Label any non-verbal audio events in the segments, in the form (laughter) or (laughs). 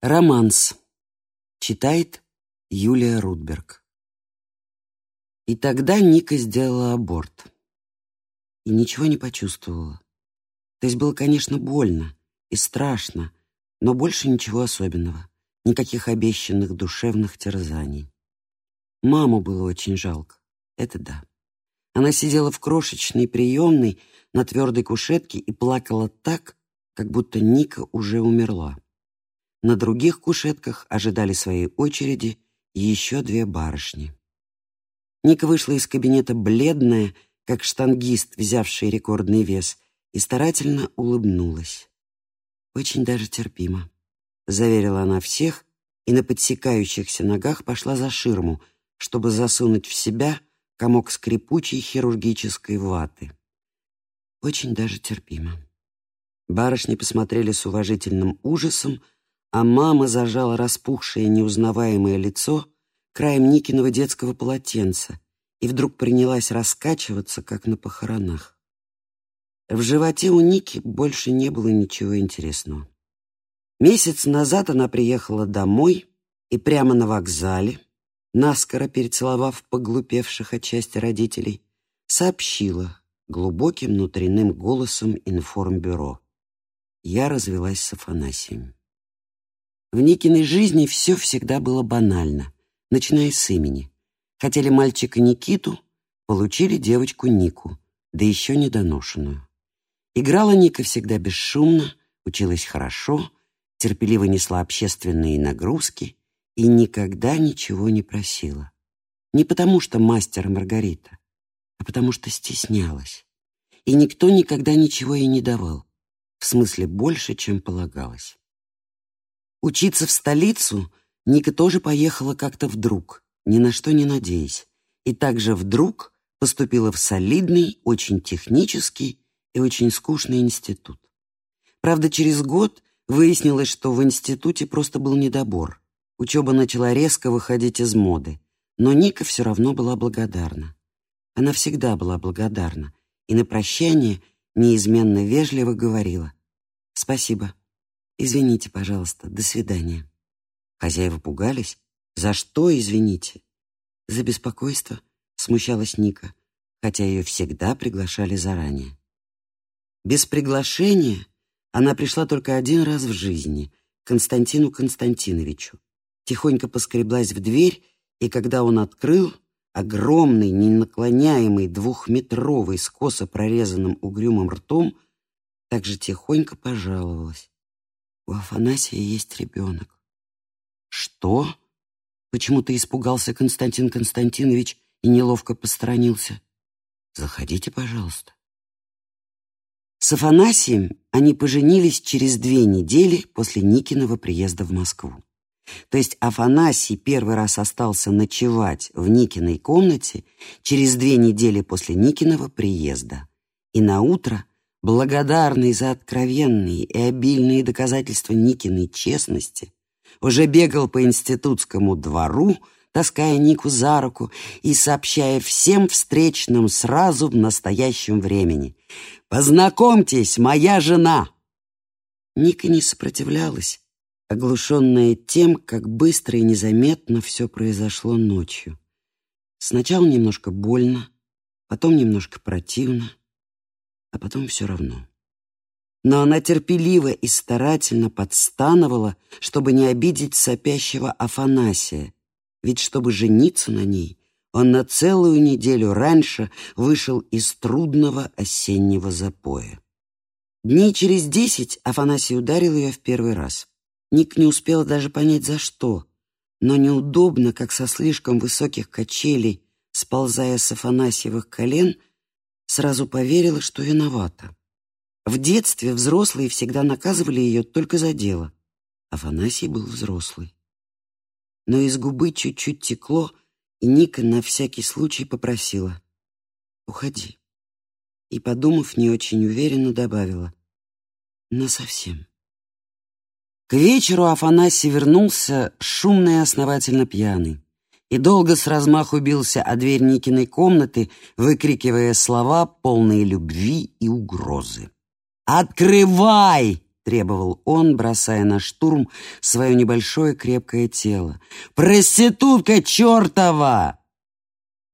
Романс. Читает Юлия Рудберг. И тогда Ника сделала аборт. И ничего не почувствовала. То есть было, конечно, больно и страшно, но больше ничего особенного. Никаких обещанных душевных терзаний. Маму было очень жалко. Это да. Она сидела в крошечной приемной на твердой кушетке и плакала так, как будто Ника уже умерла. На других кушетках ожидали своей очереди еще две барышни. Ника вышла из кабинета бледная, как штангист, взявший рекордный вес, и старательно улыбнулась. «Очень даже терпимо», — заверила она всех и на подсекающихся ногах пошла за ширму, чтобы засунуть в себя комок скрипучей хирургической ваты. «Очень даже терпимо». Барышни посмотрели с уважительным ужасом, а мама зажала распухшее неузнаваемое лицо краем Никиного детского полотенца и вдруг принялась раскачиваться, как на похоронах. В животе у Ники больше не было ничего интересного. Месяц назад она приехала домой и прямо на вокзале, наскоро перецеловав поглупевших отчасти родителей, сообщила глубоким внутренним голосом информбюро. Я развелась с Афанасием. В Никиной жизни все всегда было банально, начиная с имени. Хотели мальчика Никиту, получили девочку Нику, да еще недоношенную. Играла Ника всегда бесшумно, училась хорошо, терпеливо несла общественные нагрузки и никогда ничего не просила. Не потому что мастер Маргарита, а потому что стеснялась. И никто никогда ничего ей не давал, в смысле больше, чем полагалось. Учиться в столицу Ника тоже поехала как-то вдруг, ни на что не надеясь, и также вдруг поступила в солидный, очень технический и очень скучный институт. Правда, через год выяснилось, что в институте просто был недобор. Учеба начала резко выходить из моды, но Ника все равно была благодарна. Она всегда была благодарна, и на прощание неизменно вежливо говорила «Спасибо, Извините, пожалуйста, до свидания. Хозяева пугались. За что извините? За беспокойство, смущалась Ника, хотя ее всегда приглашали заранее. Без приглашения она пришла только один раз в жизни, к Константину Константиновичу. Тихонько поскреблась в дверь, и когда он открыл, огромный, ненаклоняемый, двухметровый, с косо прорезанным угрюмым ртом, также тихонько пожаловалась. У Афанасия есть ребенок. Что? Почему-то испугался Константин Константинович и неловко посторонился. Заходите, пожалуйста. С Афанасием они поженились через две недели после Никиного приезда в Москву. То есть Афанасий первый раз остался ночевать в Никиной комнате через две недели после Никиного приезда. И на утро благодарный за откровенные и обильные доказательства Никиной честности, уже бегал по институтскому двору, таская Нику за руку и сообщая всем встречным сразу в настоящем времени. «Познакомьтесь, моя жена!» Ника не сопротивлялась, оглушенная тем, как быстро и незаметно все произошло ночью. Сначала немножко больно, потом немножко противно, а потом все равно. Но она терпеливо и старательно подстановала, чтобы не обидеть сопящего Афанасия, ведь чтобы жениться на ней, он на целую неделю раньше вышел из трудного осеннего запоя. Дней через десять Афанасий ударил ее в первый раз. Ник не успела даже понять, за что, но неудобно, как со слишком высоких качелей, сползая с Афанасьевых колен, сразу поверила, что виновата. В детстве взрослые всегда наказывали ее только за дело. Афанасий был взрослый. Но из губы чуть-чуть текло, и Ника на всякий случай попросила «Уходи». И, подумав, не очень уверенно добавила «Насовсем». К вечеру Афанасий вернулся шумный и основательно пьяный и долго с размаху бился о дверь Никиной комнаты, выкрикивая слова, полные любви и угрозы. «Открывай!» — требовал он, бросая на штурм свое небольшое крепкое тело. «Проститутка чертова!»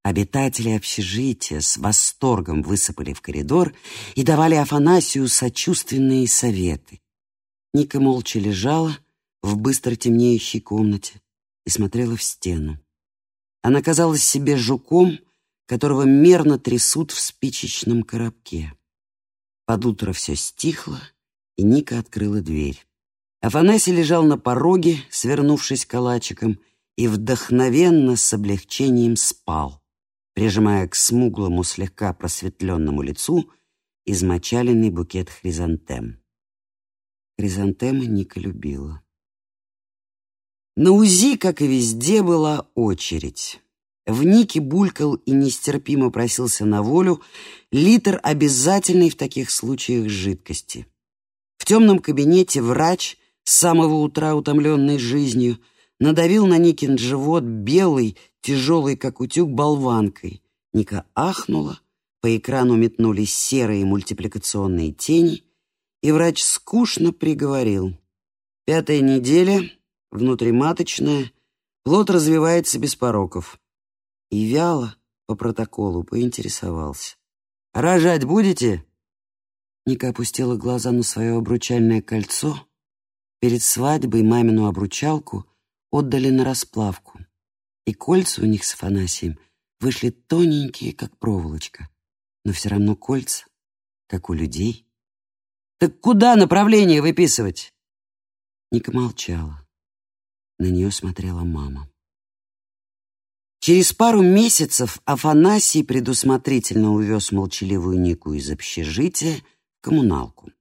Обитатели общежития с восторгом высыпали в коридор и давали Афанасию сочувственные советы. Ника молча лежала в быстро темнеющей комнате и смотрела в стену. Она казалась себе жуком, которого мерно трясут в спичечном коробке. Под утро все стихло, и Ника открыла дверь. Афанасий лежал на пороге, свернувшись калачиком, и вдохновенно с облегчением спал, прижимая к смуглому, слегка просветленному лицу измочаленный букет хризантем. Хризантемы Ника любила. На УЗИ, как и везде, была очередь. В Нике булькал и нестерпимо просился на волю литр обязательной в таких случаях жидкости. В темном кабинете врач, с самого утра утомленный жизнью, надавил на Никин живот белый, тяжелый, как утюг, болванкой. Ника ахнула, по экрану метнулись серые мультипликационные тени, и врач скучно приговорил. Пятая неделя — внутриматочная, плод развивается без пороков. И вяло, по протоколу, поинтересовался. «Рожать будете?» Ника опустила глаза на свое обручальное кольцо. Перед свадьбой мамину обручалку отдали на расплавку. И кольца у них с Афанасием вышли тоненькие, как проволочка. Но все равно кольца, как у людей. «Так куда направление выписывать?» Ника молчала. На нее смотрела мама. Через пару месяцев Афанасий предусмотрительно увез молчаливую Нику из общежития в коммуналку.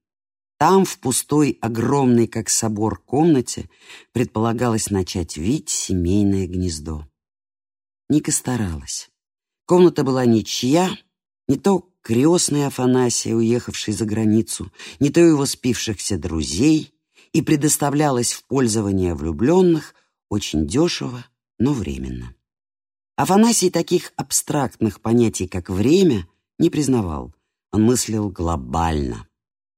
Там, в пустой, огромной, как собор, комнате, предполагалось начать вить семейное гнездо. Ника старалась. Комната была ничья, не то крестный Афанасия, уехавший за границу, не то его спившихся друзей, и предоставлялась в пользование влюбленных очень дешево, но временно. Афанасий таких абстрактных понятий, как время, не признавал. Он мыслил глобально.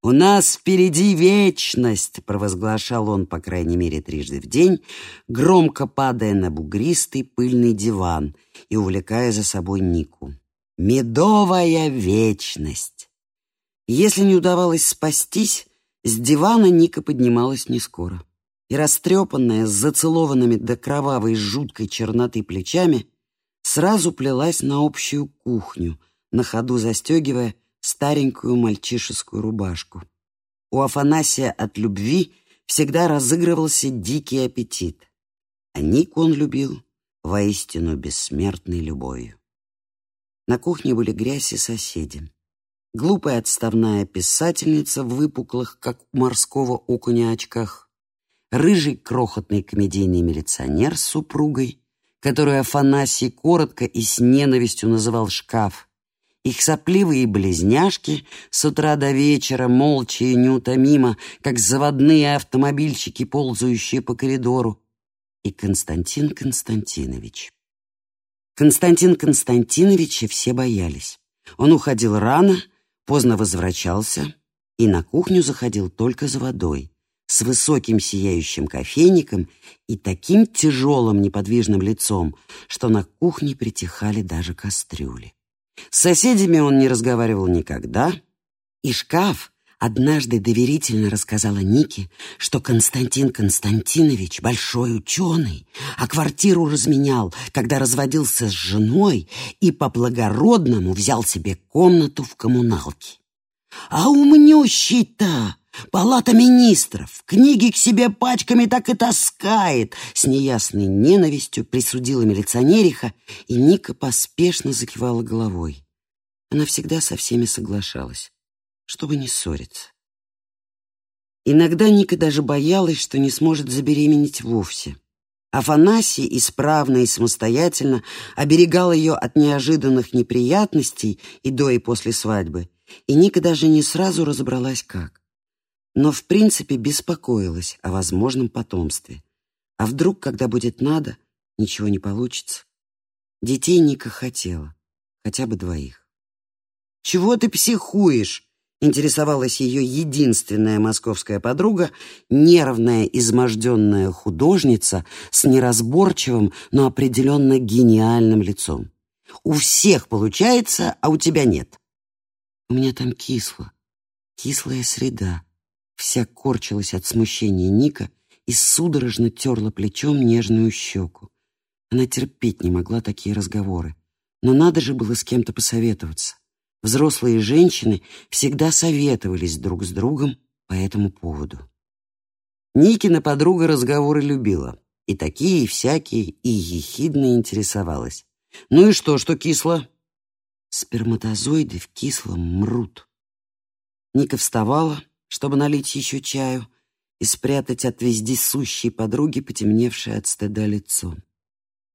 «У нас впереди вечность!» — провозглашал он, по крайней мере, трижды в день, громко падая на бугристый пыльный диван и увлекая за собой Нику. «Медовая вечность!» Если не удавалось спастись, с дивана Ника поднималась не скоро. И растрепанная, с зацелованными до кровавой жуткой черноты плечами, сразу плелась на общую кухню, на ходу застегивая старенькую мальчишескую рубашку. У Афанасия от любви всегда разыгрывался дикий аппетит, а Нику он любил воистину бессмертной любовью. На кухне были грязь и соседи глупая отставная писательница в выпуклых, как у морского окуня, очках, рыжий крохотный комедийный милиционер с супругой, которую Афанасий коротко и с ненавистью называл «шкаф», их сопливые близняшки с утра до вечера, молча и неутомимо, как заводные автомобильщики, ползающие по коридору, и Константин Константинович. Константин Константиновича все боялись. Он уходил рано, Поздно возвращался и на кухню заходил только за водой, с высоким сияющим кофейником и таким тяжелым неподвижным лицом, что на кухне притихали даже кастрюли. С соседями он не разговаривал никогда, и шкаф однажды доверительно рассказала Нике, что Константин Константинович большой ученый, а квартиру разменял, когда разводился с женой и по-благородному взял себе комнату в коммуналке. А умнющий-то! Палата министров, книги к себе пачками так и таскает. С неясной ненавистью присудила милиционериха, и Ника поспешно закивала головой. Она всегда со всеми соглашалась чтобы не ссориться. Иногда Ника даже боялась, что не сможет забеременеть вовсе. Афанасий исправно и самостоятельно оберегал ее от неожиданных неприятностей и до и после свадьбы, и Ника даже не сразу разобралась как. Но в принципе беспокоилась о возможном потомстве. А вдруг, когда будет надо, ничего не получится? Детей Ника хотела, хотя бы двоих. «Чего ты психуешь?» Интересовалась ее единственная московская подруга, нервная, изможденная художница с неразборчивым, но определенно гениальным лицом. «У всех получается, а у тебя нет». «У меня там кисло, кислая среда». Вся корчилась от смущения Ника и судорожно терла плечом нежную щеку. Она терпеть не могла такие разговоры. Но надо же было с кем-то посоветоваться. Взрослые женщины всегда советовались друг с другом по этому поводу. Никина подруга разговоры любила. И такие, и всякие, и ехидно интересовалась. «Ну и что, что кисло?» Сперматозоиды в кислом мрут. Ника вставала, чтобы налить еще чаю и спрятать от вездесущей подруги потемневшее от стыда лицо.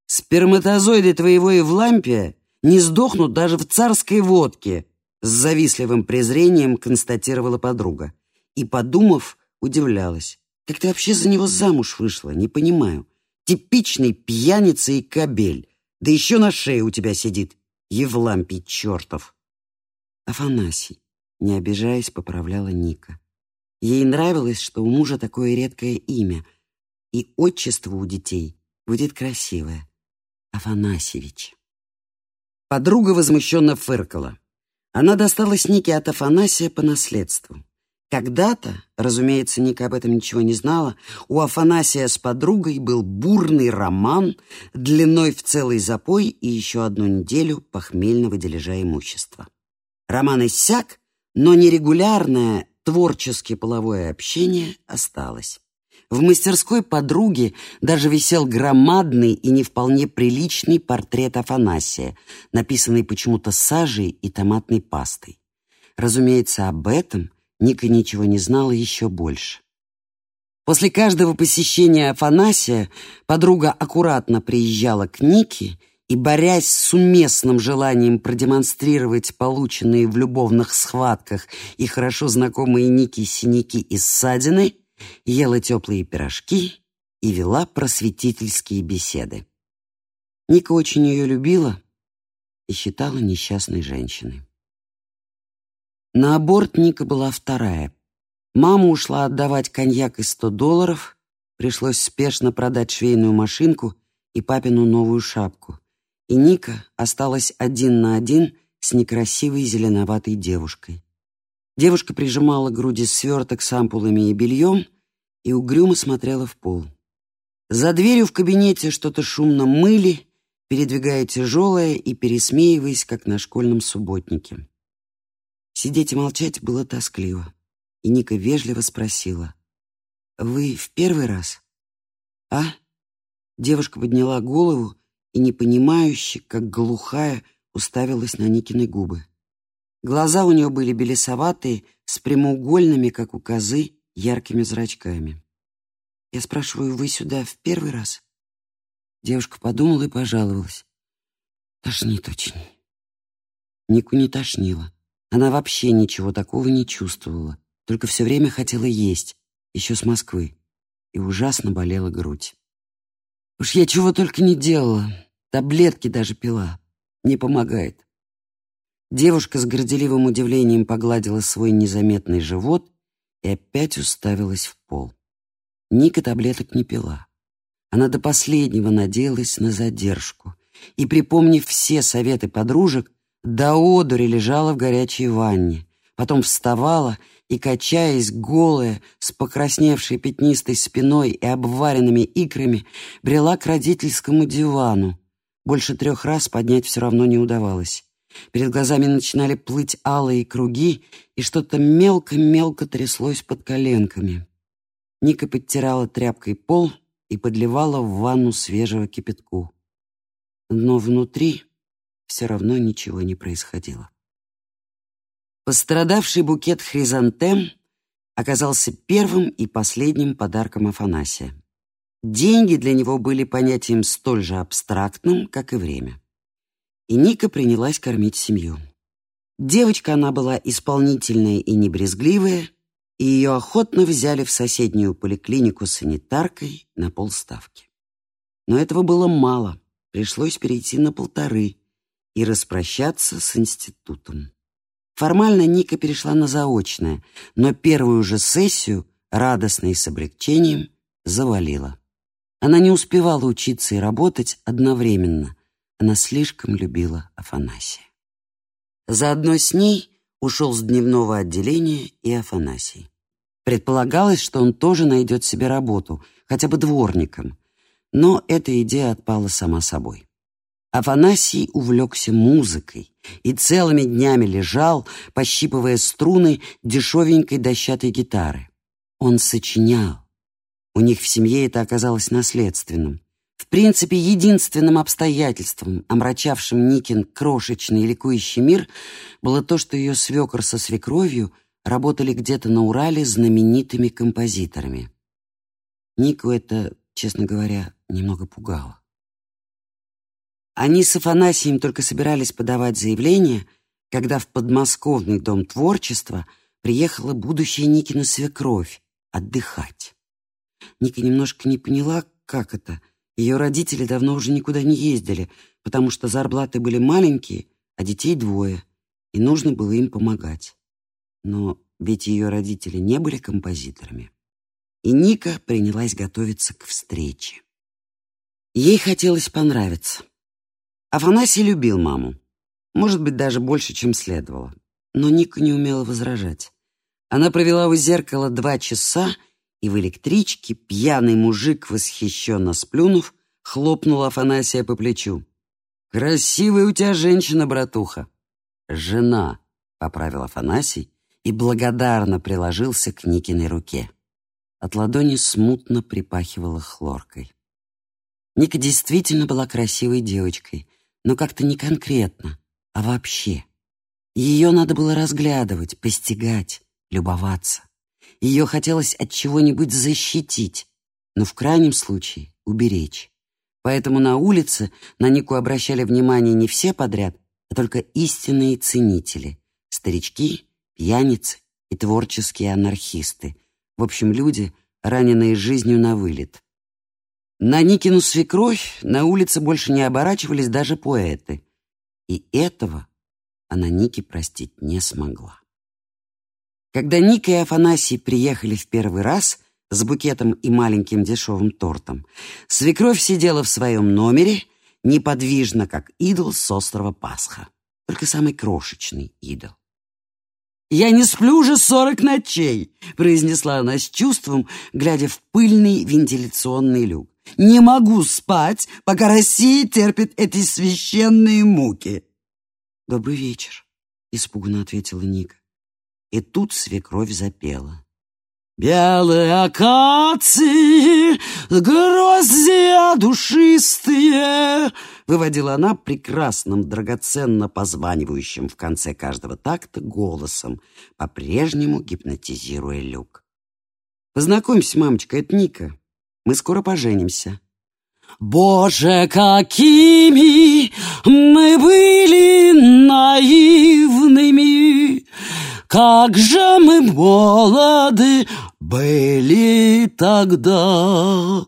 «Сперматозоиды твоего Евлампия не сдохнут даже в царской водке», с завистливым презрением констатировала подруга. И, подумав, удивлялась. «Как ты вообще за него замуж вышла? Не понимаю. Типичный пьяница и кобель. Да еще на шее у тебя сидит. Евлампий чертов!» Афанасий, не обижаясь, поправляла Ника. Ей нравилось, что у мужа такое редкое имя, и отчество у детей будет красивое — Афанасьевич. Подруга возмущенно фыркала. Она досталась Нике от Афанасия по наследству. Когда-то, разумеется, Ника об этом ничего не знала, у Афанасия с подругой был бурный роман длиной в целый запой и еще одну неделю похмельного дележа имущества. Роман иссяк, но нерегулярное творческое половое общение осталось. В мастерской подруги даже висел громадный и не вполне приличный портрет Афанасия, написанный почему-то сажей и томатной пастой. Разумеется, об этом Ника ничего не знала еще больше. После каждого посещения Афанасия подруга аккуратно приезжала к Нике и, борясь с уместным желанием продемонстрировать полученные в любовных схватках и хорошо знакомые Нике синяки и ссадины, ела теплые пирожки и вела просветительские беседы. Ника очень ее любила и считала несчастной женщиной. На аборт Ника была вторая. Мама ушла отдавать коньяк и сто долларов, пришлось спешно продать швейную машинку и папину новую шапку. И Ника осталась один на один с некрасивой зеленоватой девушкой. Девушка прижимала к груди сверток с ампулами и бельем и угрюмо смотрела в пол. За дверью в кабинете что-то шумно мыли, передвигая тяжелое и пересмеиваясь, как на школьном субботнике. Сидеть и молчать было тоскливо, и Ника вежливо спросила. «Вы в первый раз?» «А?» Девушка подняла голову и, непонимающе, как глухая, уставилась на Никины губы. Глаза у нее были белесоватые, с прямоугольными, как у козы, яркими зрачками. Я спрашиваю, вы сюда в первый раз? Девушка подумала и пожаловалась. Тошнит очень. Нику не тошнило. Она вообще ничего такого не чувствовала, только все время хотела есть, еще с Москвы, и ужасно болела грудь. Уж я чего только не делала, таблетки даже пила. Не помогает. Девушка с горделивым удивлением погладила свой незаметный живот и опять уставилась в пол. Ника таблеток не пила. Она до последнего надеялась на задержку и, припомнив все советы подружек, до одури лежала в горячей ванне, потом вставала и, качаясь голая, с покрасневшей пятнистой спиной и обваренными икрами, брела к родительскому дивану. Больше трех раз поднять все равно не удавалось. Перед глазами начинали плыть алые круги, и что-то мелко-мелко тряслось под коленками. Ника подтирала тряпкой пол и подливала в ванну свежего кипятку. Но внутри все равно ничего не происходило. Пострадавший букет хризантем оказался первым и последним подарком Афанасия. Деньги для него были понятием столь же абстрактным, как и время и Ника принялась кормить семью. Девочка она была исполнительная и небрезгливая, и ее охотно взяли в соседнюю поликлинику санитаркой на полставки. Но этого было мало, пришлось перейти на полторы и распрощаться с институтом. Формально Ника перешла на заочное, но первую же сессию, радостно и с облегчением, завалила. Она не успевала учиться и работать одновременно. Она слишком любила Афанасия. Заодно с ней ушел с дневного отделения и Афанасий. Предполагалось, что он тоже найдет себе работу, хотя бы дворником. Но эта идея отпала сама собой. Афанасий увлекся музыкой и целыми днями лежал, пощипывая струны дешевенькой дощатой гитары. Он сочинял. У них в семье это оказалось наследственным. В принципе, единственным обстоятельством, омрачавшим Никин крошечный ликующий мир, было то, что ее свекор со свекровью работали где-то на Урале знаменитыми композиторами. Нику это, честно говоря, немного пугало. Они с Афанасием только собирались подавать заявление, когда в подмосковный дом творчества приехала будущая Никина свекровь отдыхать. Ника немножко не поняла, как это. Ее родители давно уже никуда не ездили, потому что зарплаты были маленькие, а детей двое, и нужно было им помогать. Но ведь ее родители не были композиторами. И Ника принялась готовиться к встрече. Ей хотелось понравиться. Афанасий любил маму. Может быть, даже больше, чем следовало. Но Ника не умела возражать. Она провела у зеркала два часа, и в электричке пьяный мужик, восхищенно сплюнув, хлопнул Афанасия по плечу. «Красивая у тебя женщина, братуха!» «Жена», — поправил Афанасий и благодарно приложился к Никиной руке. От ладони смутно припахивала хлоркой. Ника действительно была красивой девочкой, но как-то не конкретно, а вообще. Ее надо было разглядывать, постигать, любоваться. Ее хотелось от чего-нибудь защитить, но в крайнем случае уберечь. Поэтому на улице на Нику обращали внимание не все подряд, а только истинные ценители — старички, пьяницы и творческие анархисты. В общем, люди, раненые жизнью на вылет. На Никину свекровь на улице больше не оборачивались даже поэты. И этого она Нике простить не смогла. Когда Ника и Афанасий приехали в первый раз с букетом и маленьким дешевым тортом, свекровь сидела в своем номере, неподвижно, как идол с острова Пасха. Только самый крошечный идол. «Я не сплю уже сорок ночей», — произнесла она с чувством, глядя в пыльный вентиляционный люк. Не могу спать, пока Россия терпит эти священные муки. Добрый вечер, испуганно ответила Ника. И тут свекровь запела. Белые акации, гроздья душистые, выводила она прекрасным, драгоценно позванивающим в конце каждого такта голосом, по-прежнему гипнотизируя люк. Познакомься, мамочка, это Ника. Мы скоро поженимся». Боже, какими мы были наивными, Как же мы молоды были тогда.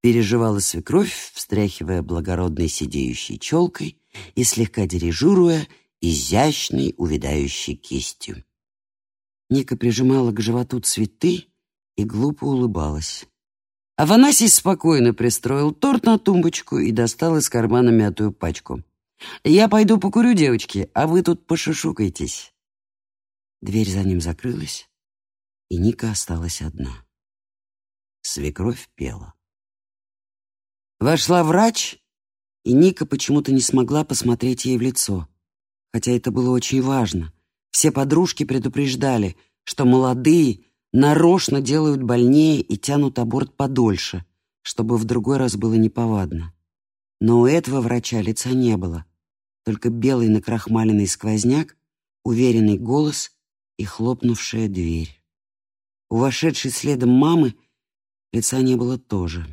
Переживала свекровь, встряхивая благородной сидеющей челкой и слегка дирижируя изящной увядающей кистью. Ника прижимала к животу цветы и глупо улыбалась. Афанасий спокойно пристроил торт на тумбочку и достал из кармана мятую пачку. «Я пойду покурю, девочки, а вы тут пошушукайтесь». Дверь за ним закрылась, и Ника осталась одна. Свекровь пела. Вошла врач, и Ника почему-то не смогла посмотреть ей в лицо, хотя это было очень важно. Все подружки предупреждали, что молодые, нарочно делают больнее и тянут аборт подольше, чтобы в другой раз было неповадно. Но у этого врача лица не было, только белый накрахмаленный сквозняк, уверенный голос и хлопнувшая дверь. У вошедшей следом мамы лица не было тоже.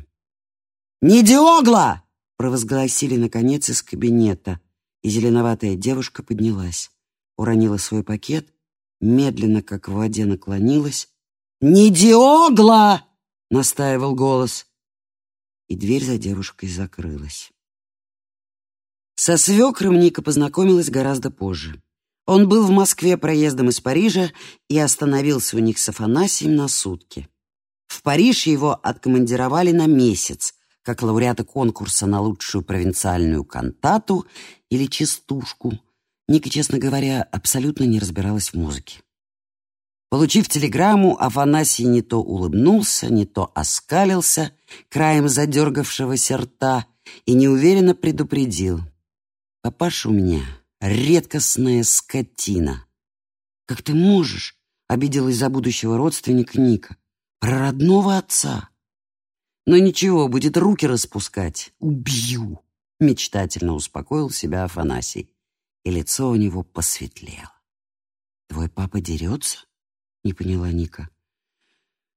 «Не Диогла!» — провозгласили, наконец, из кабинета, и зеленоватая девушка поднялась, уронила свой пакет, медленно, как в воде, наклонилась «Не Диогла!» — настаивал голос. И дверь за девушкой закрылась. Со свекром Ника познакомилась гораздо позже. Он был в Москве проездом из Парижа и остановился у них с Афанасием на сутки. В Париж его откомандировали на месяц, как лауреата конкурса на лучшую провинциальную кантату или частушку. Ника, честно говоря, абсолютно не разбиралась в музыке. Получив телеграмму, Афанасий не то улыбнулся, не то оскалился краем задергавшегося рта и неуверенно предупредил. «Папаша у меня редкостная скотина». «Как ты можешь?» — обиделась за будущего родственника Ника. «Про родного отца». «Но ничего, будет руки распускать. Убью!» — мечтательно успокоил себя Афанасий. И лицо у него посветлело. «Твой папа дерется?» — не поняла Ника.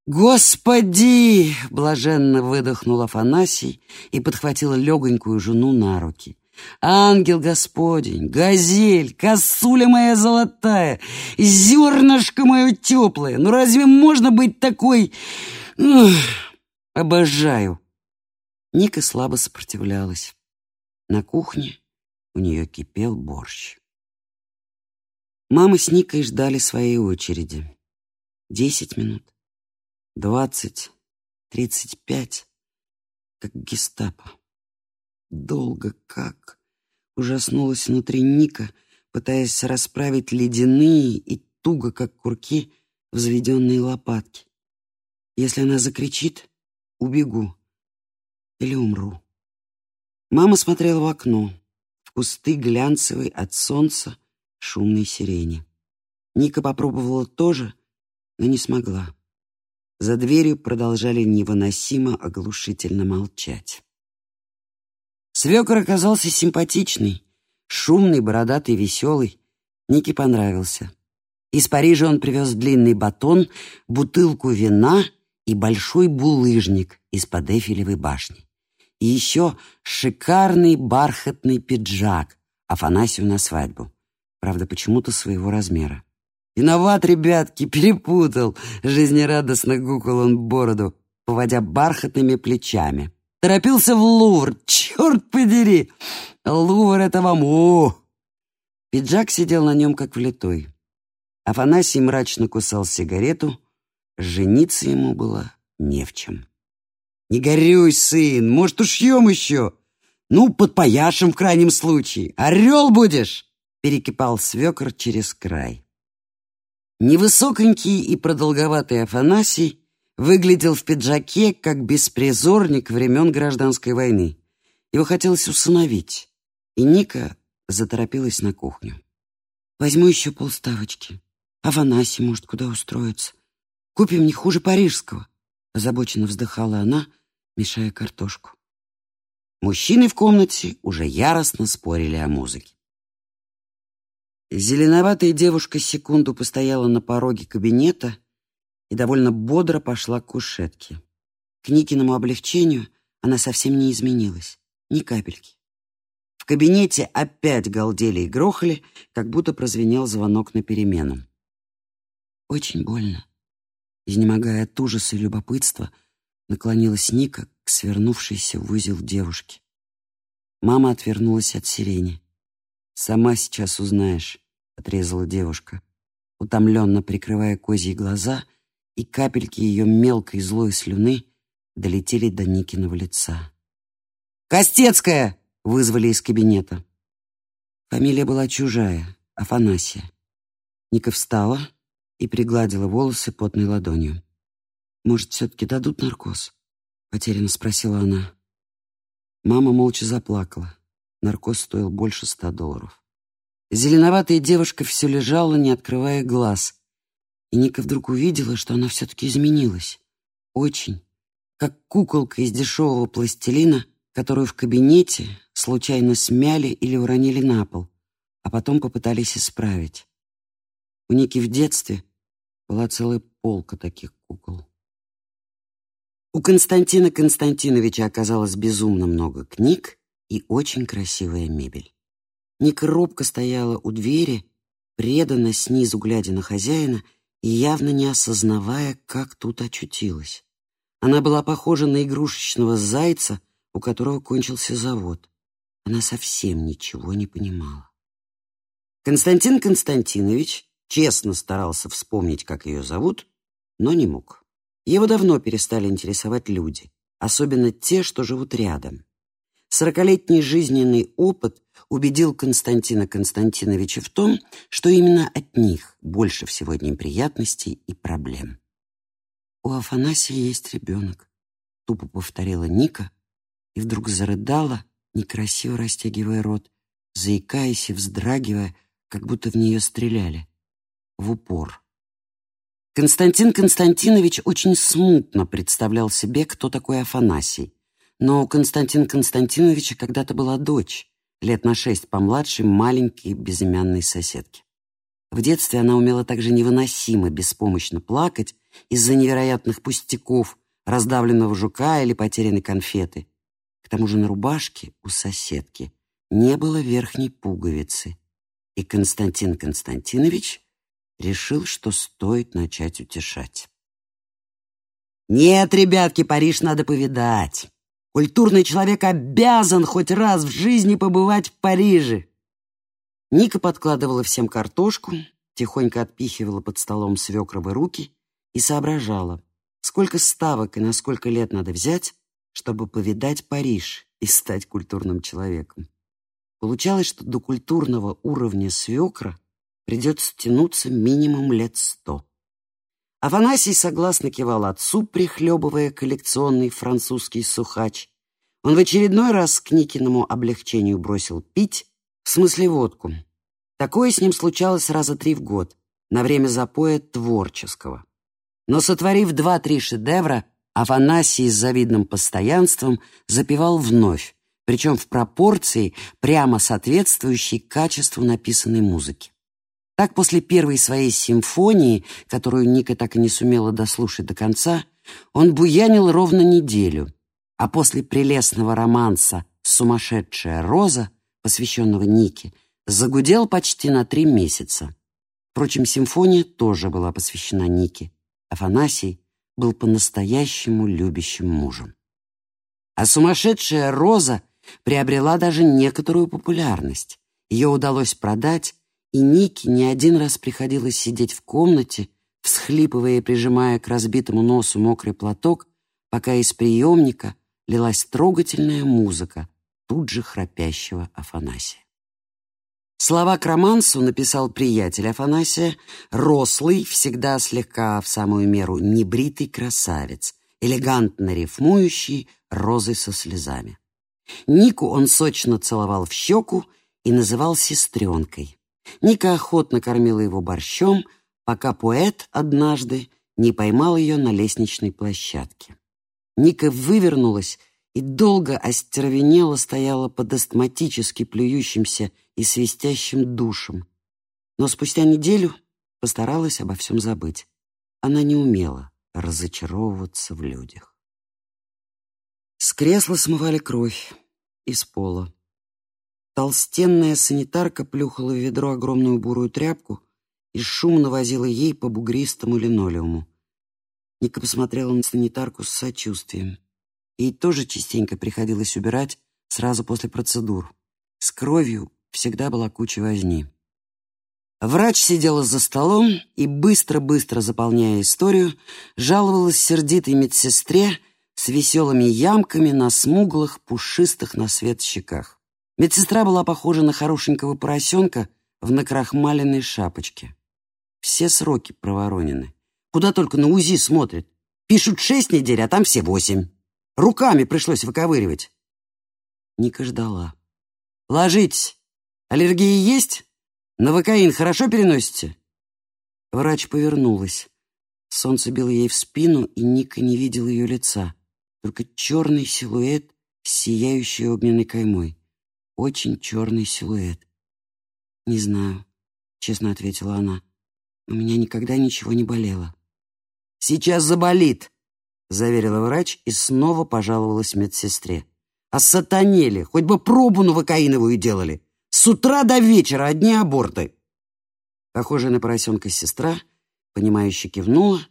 «Господи!» — блаженно выдохнул Афанасий и подхватил легонькую жену на руки. «Ангел Господень, газель, косуля моя золотая, зернышко мое теплое, ну разве можно быть такой... Ух, обожаю!» Ника слабо сопротивлялась. На кухне у нее кипел борщ. Мама с Никой ждали своей очереди. Десять минут, двадцать, тридцать пять, как гестапо. Долго как. Ужаснулась внутри Ника, пытаясь расправить ледяные и туго, как курки, взведенные лопатки. Если она закричит, убегу или умру. Мама смотрела в окно, в кусты глянцевой от солнца шумной сирени. Ника попробовала тоже, но не смогла. За дверью продолжали невыносимо оглушительно молчать. Свекор оказался симпатичный, шумный, бородатый, веселый. Нике понравился. Из Парижа он привез длинный батон, бутылку вина и большой булыжник из-под Эйфелевой башни. И еще шикарный бархатный пиджак Афанасию на свадьбу. Правда, почему-то своего размера. «Виноват, ребятки, перепутал!» Жизнерадостно гукал он бороду, поводя бархатными плечами. «Торопился в Лувр, черт подери! Лувр — это вам, о!» Пиджак сидел на нем, как влитой. Афанасий мрачно кусал сигарету. Жениться ему было не в чем. «Не горюй, сын, может, ушьем еще? Ну, подпояшем в крайнем случае. Орел будешь!» Перекипал свекор через край. Невысоконький и продолговатый Афанасий выглядел в пиджаке, как беспризорник времен гражданской войны. Его хотелось усыновить, и Ника заторопилась на кухню. «Возьму еще полставочки. Афанасий может куда устроиться. Купим не хуже парижского», — озабоченно вздыхала она, мешая картошку. Мужчины в комнате уже яростно спорили о музыке. Зеленоватая девушка секунду постояла на пороге кабинета и довольно бодро пошла к кушетке. К Никиному облегчению она совсем не изменилась, ни капельки. В кабинете опять галдели и грохали, как будто прозвенел звонок на перемену. Очень больно. Изнемогая от ужаса и любопытства, наклонилась Ника к свернувшейся в узел девушке. Мама отвернулась от сирени. «Сама сейчас узнаешь», — отрезала девушка, утомленно прикрывая козьи глаза, и капельки ее мелкой злой слюны долетели до Никиного лица. «Костецкая!» — вызвали из кабинета. Фамилия была чужая, Афанасия. Ника встала и пригладила волосы потной ладонью. «Может, все-таки дадут наркоз?» — потерянно спросила она. Мама молча заплакала. Наркоз стоил больше ста долларов. Зеленоватая девушка все лежала, не открывая глаз. И Ника вдруг увидела, что она все-таки изменилась. Очень. Как куколка из дешевого пластилина, которую в кабинете случайно смяли или уронили на пол, а потом попытались исправить. У Ники в детстве была целая полка таких кукол. У Константина Константиновича оказалось безумно много книг, и очень красивая мебель. Ника робко стояла у двери, преданно снизу глядя на хозяина явно не осознавая, как тут очутилась. Она была похожа на игрушечного зайца, у которого кончился завод. Она совсем ничего не понимала. Константин Константинович честно старался вспомнить, как ее зовут, но не мог. Его давно перестали интересовать люди, особенно те, что живут рядом. Сорокалетний жизненный опыт убедил Константина Константиновича в том, что именно от них больше всего неприятностей и проблем. «У Афанасия есть ребенок», — тупо повторила Ника и вдруг зарыдала, некрасиво растягивая рот, заикаясь и вздрагивая, как будто в нее стреляли. В упор. Константин Константинович очень смутно представлял себе, кто такой Афанасий. Но у Константина Константиновича когда-то была дочь, лет на шесть помладше маленькой безымянной соседки. В детстве она умела также невыносимо беспомощно плакать из-за невероятных пустяков, раздавленного жука или потерянной конфеты. К тому же на рубашке у соседки не было верхней пуговицы, и Константин Константинович решил, что стоит начать утешать. «Нет, ребятки, Париж надо повидать. Культурный человек обязан хоть раз в жизни побывать в Париже. Ника подкладывала всем картошку, тихонько отпихивала под столом свекровы руки и соображала, сколько ставок и на сколько лет надо взять, чтобы повидать Париж и стать культурным человеком. Получалось, что до культурного уровня свекра придется тянуться минимум лет сто. Афанасий согласно кивал отцу, прихлебывая коллекционный французский сухач. Он в очередной раз к Никиному облегчению бросил пить, в смысле водку. Такое с ним случалось раза три в год, на время запоя творческого. Но сотворив два-три шедевра, Афанасий с завидным постоянством запевал вновь, причем в пропорции, прямо соответствующей качеству написанной музыки. Так после первой своей симфонии, которую Ника так и не сумела дослушать до конца, он буянил ровно неделю, а после прелестного романса «Сумасшедшая роза», посвященного Нике, загудел почти на три месяца. Впрочем, симфония тоже была посвящена Нике. Афанасий был по-настоящему любящим мужем. А «Сумасшедшая роза» приобрела даже некоторую популярность. Ее удалось продать и Нике не один раз приходилось сидеть в комнате, всхлипывая и прижимая к разбитому носу мокрый платок, пока из приемника лилась трогательная музыка тут же храпящего Афанасия. Слова к романсу написал приятель Афанасия, рослый, всегда слегка в самую меру небритый красавец, элегантно рифмующий розой со слезами. Нику он сочно целовал в щеку и называл сестренкой. Ника охотно кормила его борщом, пока поэт однажды не поймал ее на лестничной площадке. Ника вывернулась и долго остервенело стояла под астматически плюющимся и свистящим душем. Но спустя неделю постаралась обо всем забыть. Она не умела разочаровываться в людях. С кресла смывали кровь из пола. Толстенная санитарка плюхала в ведро огромную бурую тряпку и шумно возила ей по бугристому линолеуму. Ника посмотрела на санитарку с сочувствием. Ей тоже частенько приходилось убирать сразу после процедур. С кровью всегда была куча возни. Врач сидела за столом и, быстро-быстро заполняя историю, жаловалась сердитой медсестре с веселыми ямками на смуглых, пушистых на свет щеках. Медсестра была похожа на хорошенького поросенка в накрахмаленной шапочке. Все сроки проворонены. Куда только на УЗИ смотрят. Пишут шесть недель, а там все восемь. Руками пришлось выковыривать. Ника ждала. «Ложитесь. Аллергии есть? Новокаин хорошо переносите?» Врач повернулась. Солнце било ей в спину, и Ника не видел ее лица. Только черный силуэт с сияющей огненной каймой очень черный силуэт. «Не знаю», — честно ответила она. «У меня никогда ничего не болело». «Сейчас заболит», — заверила врач и снова пожаловалась медсестре. «А сатанели, хоть бы пробу новокаиновую делали. С утра до вечера одни аборты». Похожая на поросенка сестра, понимающе кивнула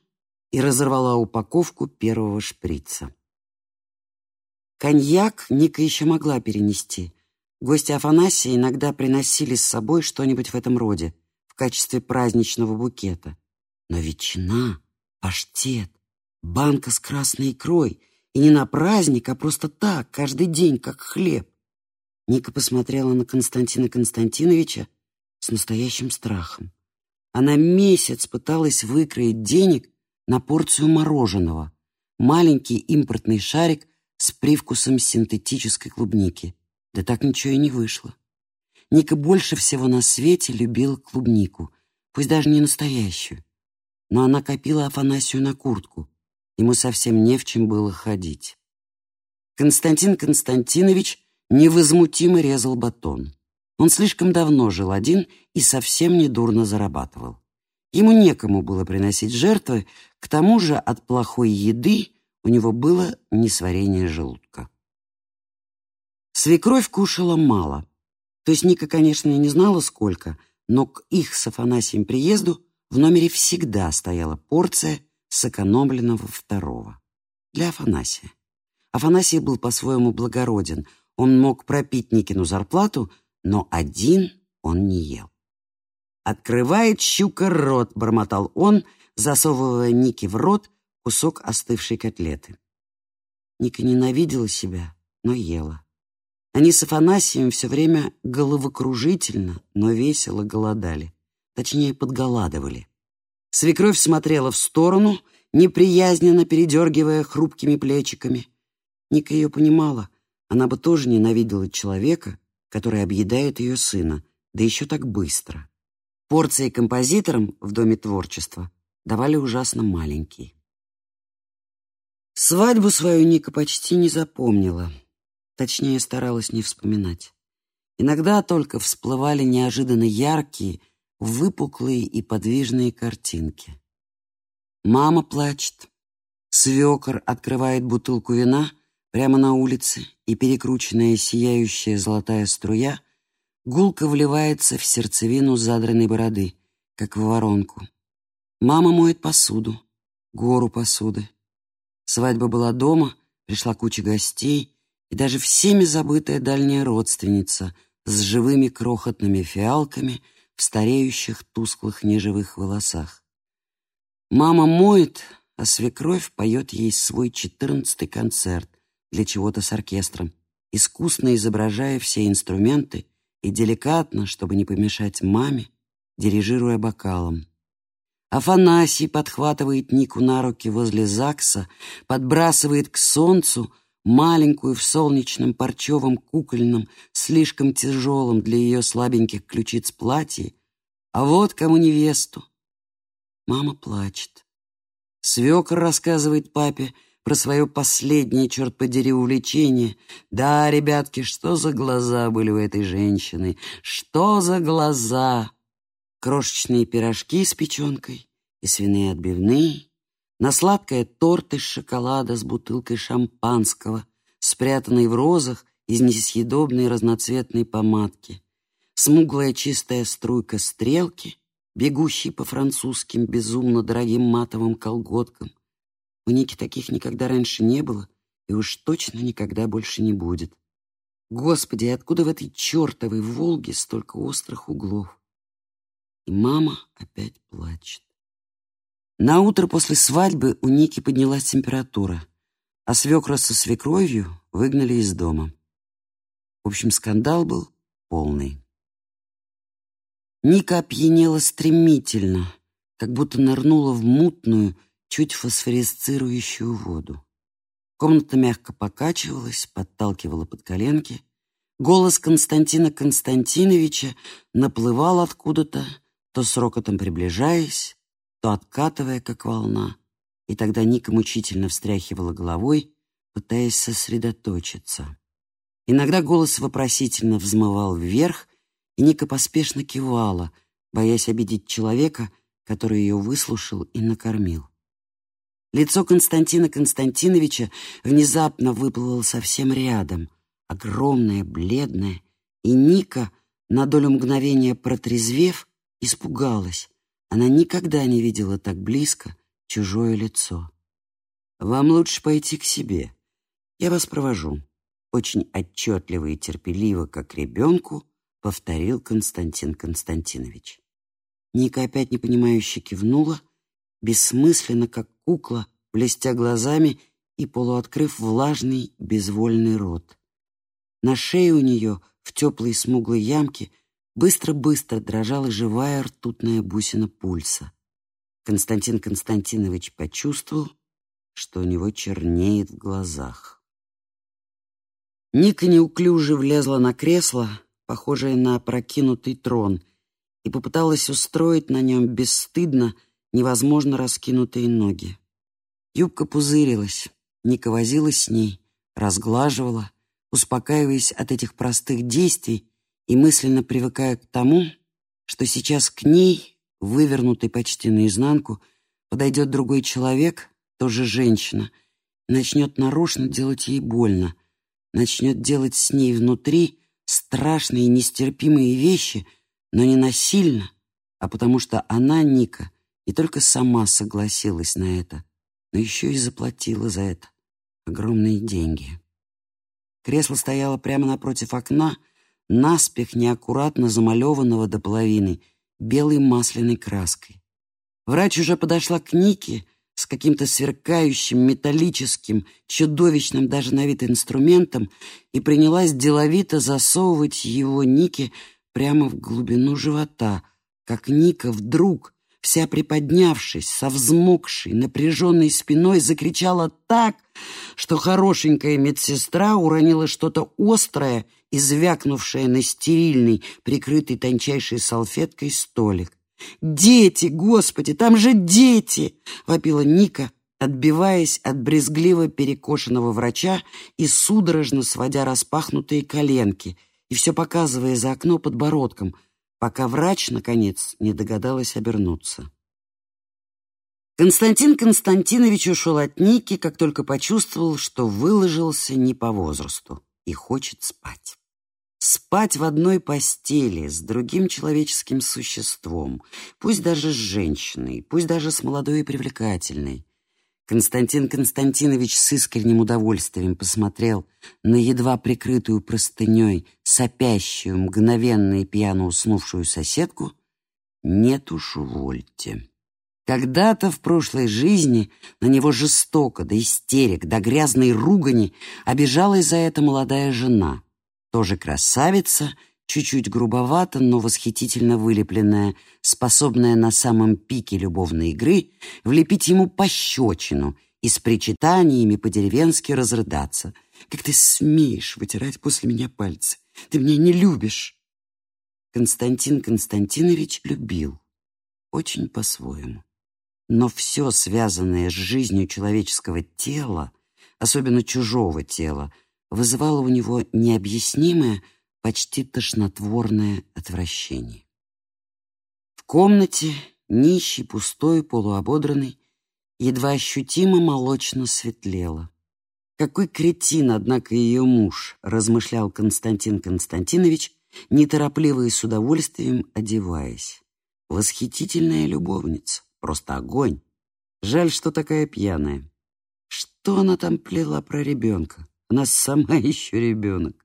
и разорвала упаковку первого шприца. Коньяк Ника еще могла перенести, Гости Афанасия иногда приносили с собой что-нибудь в этом роде в качестве праздничного букета. Но ветчина, паштет, банка с красной икрой и не на праздник, а просто так, каждый день, как хлеб. Ника посмотрела на Константина Константиновича с настоящим страхом. Она месяц пыталась выкроить денег на порцию мороженого, маленький импортный шарик с привкусом синтетической клубники. Да так ничего и не вышло. Ника больше всего на свете любила клубнику, пусть даже не настоящую. Но она копила Афанасию на куртку. Ему совсем не в чем было ходить. Константин Константинович невозмутимо резал батон. Он слишком давно жил один и совсем недурно зарабатывал. Ему некому было приносить жертвы, к тому же от плохой еды у него было несварение желудка. Свекровь кушала мало. То есть Ника, конечно, не знала, сколько, но к их с Афанасием приезду в номере всегда стояла порция сэкономленного второго. Для Афанасия. Афанасий был по-своему благороден. Он мог пропить Никину зарплату, но один он не ел. «Открывает щука рот», — бормотал он, засовывая Нике в рот кусок остывшей котлеты. Ника ненавидела себя, но ела. Они с Афанасием все время головокружительно, но весело голодали. Точнее, подголадывали. Свекровь смотрела в сторону, неприязненно передергивая хрупкими плечиками. Ника ее понимала. Она бы тоже ненавидела человека, который объедает ее сына, да еще так быстро. Порции композиторам в Доме творчества давали ужасно маленькие. Свадьбу свою Ника почти не запомнила. Точнее, старалась не вспоминать. Иногда только всплывали неожиданно яркие, выпуклые и подвижные картинки. Мама плачет. Свекор открывает бутылку вина прямо на улице, и перекрученная сияющая золотая струя Гулко вливается в сердцевину задранной бороды, как в воронку. Мама моет посуду, гору посуды. Свадьба была дома, пришла куча гостей, и даже всеми забытая дальняя родственница с живыми крохотными фиалками в стареющих тусклых неживых волосах. Мама моет, а свекровь поет ей свой четырнадцатый концерт для чего-то с оркестром, искусно изображая все инструменты и деликатно, чтобы не помешать маме, дирижируя бокалом. Афанасий подхватывает Нику на руки возле ЗАГСа, подбрасывает к солнцу маленькую в солнечном парчевом кукольном, слишком тяжелом для ее слабеньких ключиц платье, а вот кому невесту. Мама плачет. Свекор рассказывает папе, про свое последнее, черт подери, увлечение. Да, ребятки, что за глаза были у этой женщины? Что за глаза? Крошечные пирожки с печенкой и свиные отбивные, на сладкое торт из шоколада с бутылкой шампанского, спрятанной в розах из несъедобной разноцветной помадки, смуглая чистая струйка стрелки, бегущей по французским безумно дорогим матовым колготкам, у Ники таких никогда раньше не было и уж точно никогда больше не будет. Господи, откуда в этой чертовой Волге столько острых углов? И мама опять плачет. На утро после свадьбы у Ники поднялась температура, а свекра со свекровью выгнали из дома. В общем, скандал был полный. Ника опьянела стремительно, как будто нырнула в мутную, чуть фосфоресцирующую воду. Комната мягко покачивалась, подталкивала под коленки. Голос Константина Константиновича наплывал откуда-то, то с рокотом приближаясь, то откатывая, как волна. И тогда Ника мучительно встряхивала головой, пытаясь сосредоточиться. Иногда голос вопросительно взмывал вверх, и Ника поспешно кивала, боясь обидеть человека, который ее выслушал и накормил. Лицо Константина Константиновича внезапно выплыло совсем рядом, огромное, бледное, и Ника, на долю мгновения протрезвев, испугалась. Она никогда не видела так близко чужое лицо. «Вам лучше пойти к себе. Я вас провожу», — очень отчетливо и терпеливо, как ребенку, повторил Константин Константинович. Ника опять непонимающе кивнула, бессмысленно, как кукла, блестя глазами и полуоткрыв влажный, безвольный рот. На шее у нее, в теплой смуглой ямке, быстро-быстро дрожала живая ртутная бусина пульса. Константин Константинович почувствовал, что у него чернеет в глазах. Ника неуклюже влезла на кресло, похожее на опрокинутый трон, и попыталась устроить на нем бесстыдно, невозможно раскинутые ноги. Юбка пузырилась, Ника возилась с ней, разглаживала, успокаиваясь от этих простых действий и мысленно привыкая к тому, что сейчас к ней, вывернутой почти наизнанку, подойдет другой человек, тоже женщина, и начнет нарочно делать ей больно, начнет делать с ней внутри страшные и нестерпимые вещи, но не насильно, а потому что она, Ника, не только сама согласилась на это, но еще и заплатила за это огромные деньги. Кресло стояло прямо напротив окна, наспех неаккуратно замалеванного до половины белой масляной краской. Врач уже подошла к Нике с каким-то сверкающим, металлическим, чудовищным даже на вид инструментом и принялась деловито засовывать его Нике прямо в глубину живота, как Ника вдруг, вся приподнявшись, со взмокшей, напряженной спиной, закричала так, что хорошенькая медсестра уронила что-то острое и на стерильный, прикрытый тончайшей салфеткой столик. «Дети, господи, там же дети!» — вопила Ника, отбиваясь от брезгливо перекошенного врача и судорожно сводя распахнутые коленки и все показывая за окно подбородком, пока врач, наконец, не догадалась обернуться. Константин Константинович ушел от Ники, как только почувствовал, что выложился не по возрасту и хочет спать. Спать в одной постели с другим человеческим существом, пусть даже с женщиной, пусть даже с молодой и привлекательной. Константин Константинович с искренним удовольствием посмотрел на едва прикрытую простыней, сопящую, мгновенно и пьяно уснувшую соседку. Нет уж, увольте. Когда-то в прошлой жизни на него жестоко, до истерик, до грязной ругани обижалась за это молодая жена. Тоже красавица, чуть-чуть грубовато, но восхитительно вылепленная, способная на самом пике любовной игры влепить ему пощечину и с причитаниями по-деревенски разрыдаться. «Как ты смеешь вытирать после меня пальцы? Ты меня не любишь!» Константин Константинович любил. Очень по-своему. Но все, связанное с жизнью человеческого тела, особенно чужого тела, вызывало у него необъяснимое, почти тошнотворное отвращение. В комнате, нищий, пустой, полуободранный, едва ощутимо молочно светлело. Какой кретин, однако, ее муж, размышлял Константин Константинович, неторопливо и с удовольствием одеваясь. Восхитительная любовница. Просто огонь. Жаль, что такая пьяная. Что она там плела про ребенка? Она сама (laughs) еще ребенок.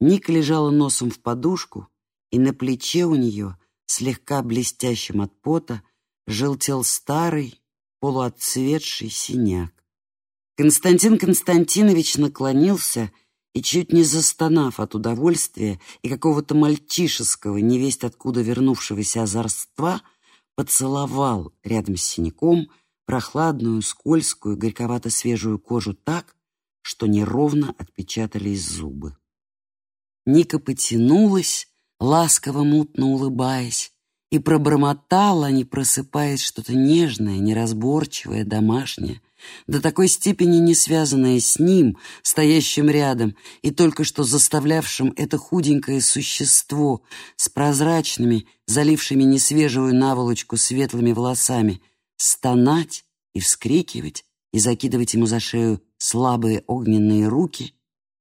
Ника лежала носом в подушку, и на плече у нее, слегка блестящим от пота, желтел старый, полуотцветший синяк. Константин Константинович наклонился и, чуть не застонав от удовольствия и какого-то мальчишеского, невесть откуда вернувшегося озорства, поцеловал рядом с синяком прохладную, скользкую, горьковато-свежую кожу так, что неровно отпечатались зубы. Ника потянулась, ласково мутно улыбаясь, и пробормотала, не просыпаясь, что-то нежное, неразборчивое, домашнее, до такой степени не связанное с ним, стоящим рядом, и только что заставлявшим это худенькое существо с прозрачными, залившими несвежую наволочку светлыми волосами, стонать и вскрикивать, и закидывать ему за шею слабые огненные руки,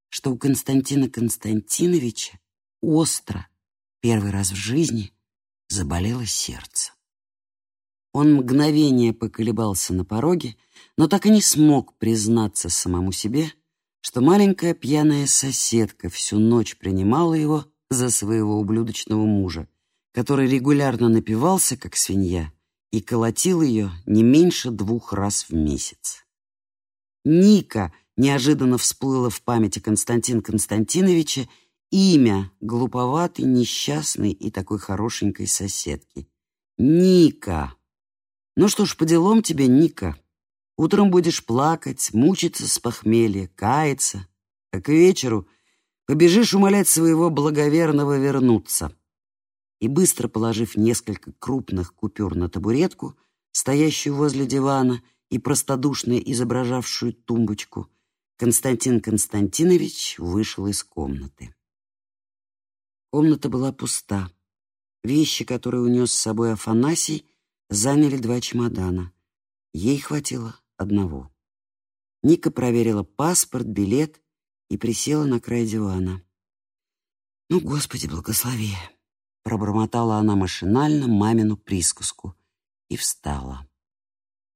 что у Константина Константиновича остро, первый раз в жизни, заболело сердце. Он мгновение поколебался на пороге, но так и не смог признаться самому себе, что маленькая пьяная соседка всю ночь принимала его за своего ублюдочного мужа, который регулярно напивался, как свинья, и колотил ее не меньше двух раз в месяц. Ника неожиданно всплыло в памяти Константина Константиновича имя глуповатой, несчастной и такой хорошенькой соседки. Ника. Ну что ж, по делам тебе, Ника. Утром будешь плакать, мучиться с похмелья, каяться, а к вечеру побежишь умолять своего благоверного вернуться. И быстро положив несколько крупных купюр на табуретку, стоящую возле дивана и простодушно изображавшую тумбочку, Константин Константинович вышел из комнаты. Комната была пуста. Вещи, которые унес с собой Афанасий, заняли два чемодана. Ей хватило одного. Ника проверила паспорт, билет и присела на край дивана. «Ну, Господи, благослови!» Пробормотала она машинально мамину присказку и встала.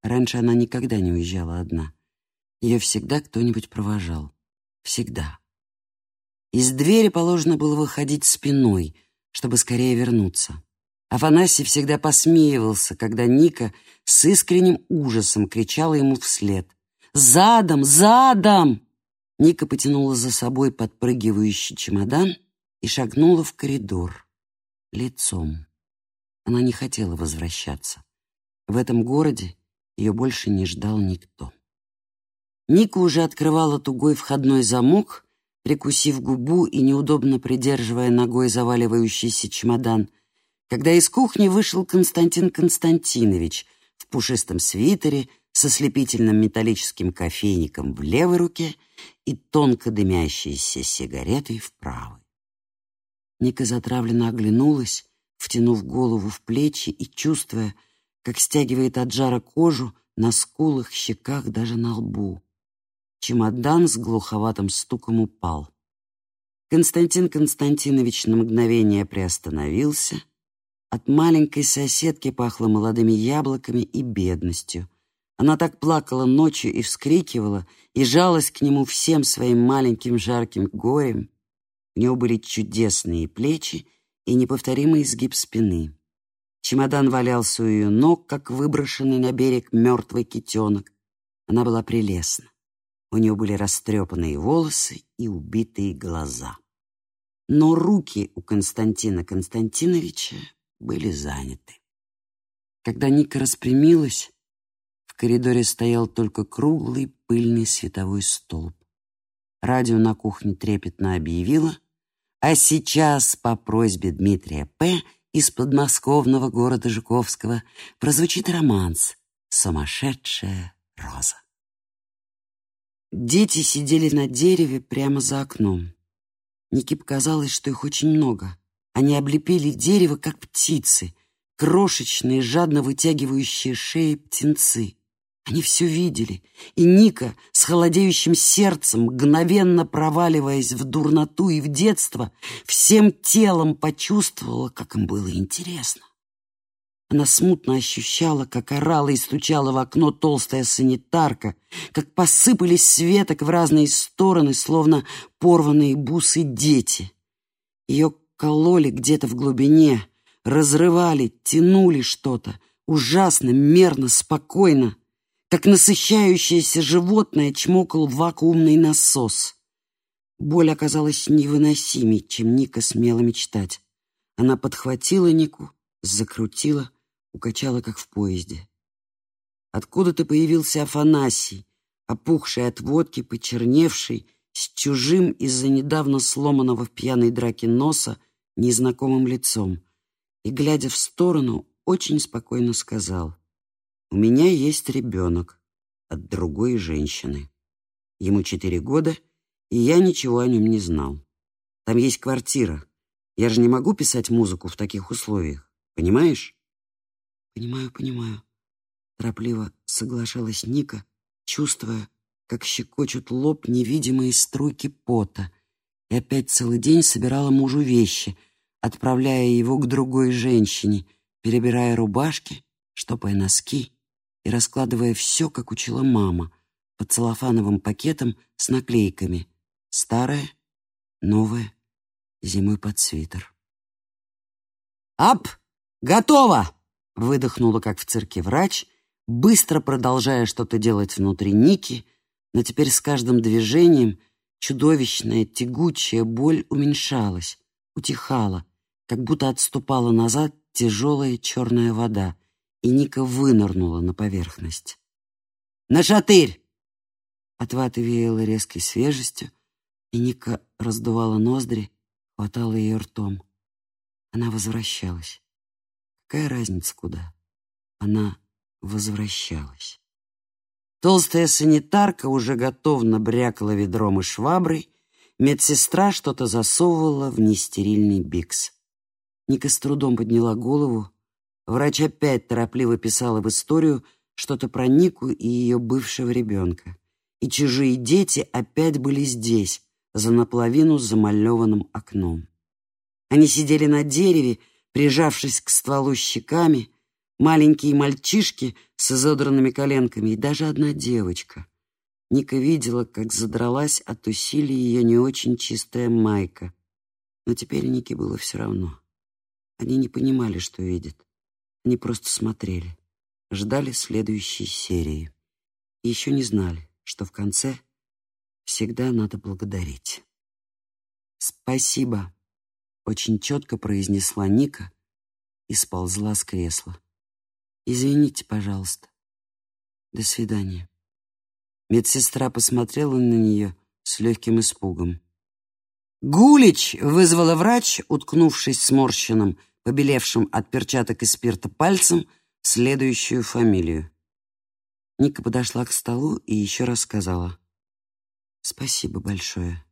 Раньше она никогда не уезжала одна. Ее всегда кто-нибудь провожал. Всегда. Из двери положено было выходить спиной, чтобы скорее вернуться. Афанасий всегда посмеивался, когда Ника с искренним ужасом кричала ему вслед. «Задом! Задом!» Ника потянула за собой подпрыгивающий чемодан и шагнула в коридор. Лицом. Она не хотела возвращаться. В этом городе ее больше не ждал никто. Ника уже открывала тугой входной замок, прикусив губу и неудобно придерживая ногой заваливающийся чемодан — когда из кухни вышел Константин Константинович в пушистом свитере со слепительным металлическим кофейником в левой руке и тонко дымящейся сигаретой в правой. Ника затравленно оглянулась, втянув голову в плечи и чувствуя, как стягивает от жара кожу на скулах, щеках, даже на лбу. Чемодан с глуховатым стуком упал. Константин Константинович на мгновение приостановился — от маленькой соседки пахло молодыми яблоками и бедностью. Она так плакала ночью и вскрикивала, и жалась к нему всем своим маленьким жарким горем. У него были чудесные плечи и неповторимый изгиб спины. Чемодан валялся у ее ног, как выброшенный на берег мертвый китенок. Она была прелестна. У нее были растрепанные волосы и убитые глаза. Но руки у Константина Константиновича были заняты. Когда Ника распрямилась, в коридоре стоял только круглый пыльный световой столб. Радио на кухне трепетно объявило, а сейчас по просьбе Дмитрия П. из подмосковного города Жуковского прозвучит романс «Сумасшедшая роза». Дети сидели на дереве прямо за окном. Нике показалось, что их очень много. Они облепили дерево, как птицы, крошечные, жадно вытягивающие шеи птенцы. Они все видели, и Ника с холодеющим сердцем, мгновенно проваливаясь в дурноту и в детство, всем телом почувствовала, как им было интересно. Она смутно ощущала, как орала и стучала в окно толстая санитарка, как посыпались светок в разные стороны, словно порванные бусы дети. Ее кололи где-то в глубине, разрывали, тянули что-то, ужасно, мерно, спокойно, как насыщающееся животное чмокал вакуумный насос. Боль оказалась невыносимей, чем Ника смела мечтать. Она подхватила Нику, закрутила, укачала, как в поезде. Откуда-то появился Афанасий, опухший от водки, почерневший, с чужим из-за недавно сломанного в пьяной драке носа незнакомым лицом и, глядя в сторону, очень спокойно сказал, «У меня есть ребенок от другой женщины. Ему четыре года, и я ничего о нем не знал. Там есть квартира. Я же не могу писать музыку в таких условиях, понимаешь?» «Понимаю, понимаю», — торопливо соглашалась Ника, чувствуя, как щекочут лоб невидимые струйки пота, и опять целый день собирала мужу вещи — отправляя его к другой женщине, перебирая рубашки, штопая носки и раскладывая все, как учила мама, под целлофановым пакетом с наклейками «Старое», «Новое», «Зимой под свитер». «Ап! Готово!» — выдохнула, как в цирке врач, быстро продолжая что-то делать внутри Ники, но теперь с каждым движением чудовищная тягучая боль уменьшалась, утихала, как будто отступала назад тяжелая черная вода, и Ника вынырнула на поверхность. «На шатырь!» От ваты веяло резкой свежестью, и Ника раздувала ноздри, хватала ее ртом. Она возвращалась. Какая разница куда? Она возвращалась. Толстая санитарка уже готовно брякала ведром и шваброй, медсестра что-то засовывала в нестерильный бикс. Ника с трудом подняла голову. Врач опять торопливо писала в историю что-то про Нику и ее бывшего ребенка. И чужие дети опять были здесь, за наполовину замалеванным окном. Они сидели на дереве, прижавшись к стволу щеками, маленькие мальчишки с изодранными коленками и даже одна девочка. Ника видела, как задралась от усилий ее не очень чистая майка. Но теперь Нике было все равно. Они не понимали, что видят. Они просто смотрели, ждали следующей серии. И еще не знали, что в конце всегда надо благодарить. «Спасибо», — очень четко произнесла Ника и сползла с кресла. «Извините, пожалуйста. До свидания». Медсестра посмотрела на нее с легким испугом. «Гулич!» — вызвала врач, уткнувшись сморщенным, побелевшим от перчаток и спирта пальцем, следующую фамилию. Ника подошла к столу и еще раз сказала. «Спасибо большое».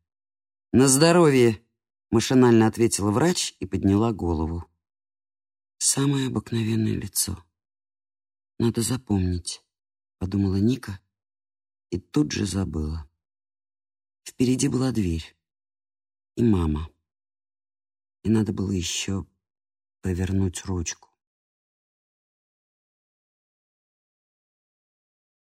«На здоровье!» — машинально ответила врач и подняла голову. «Самое обыкновенное лицо. Надо запомнить», — подумала Ника и тут же забыла. Впереди была дверь и мама. И надо было еще повернуть ручку.